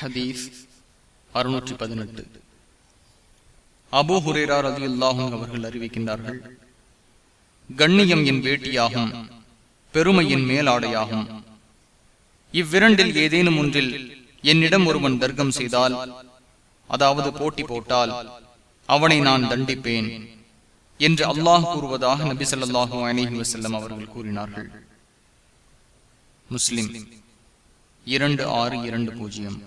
ஹதீஸ் அறுநூற்றி பதினெட்டு. அபு ஹுரேரார் ரதி அல்லாஹும் அவர்கள் அறிவிக்கின்றார்கள் கண்ணியம் என் வேட்டியாகும் பெருமையின் மேலாடையாகும். இவ்விரண்டில் ஏதேனும் ஒன்றில் என்னிடம் ஒருவன் தர்க்கம் செய்தால் அதாவது போட்டி போட்டால் அவனை நான் தண்டிப்பேன் என்று அல்லாஹ் கூறுவதாக நபி சொல்லாஹு அலிஹி வசல்லம் அவர்கள் கூறினார்கள். முஸ்லிம் இரண்டு ஆறு இரண்டு பூஜ்ஜியம்.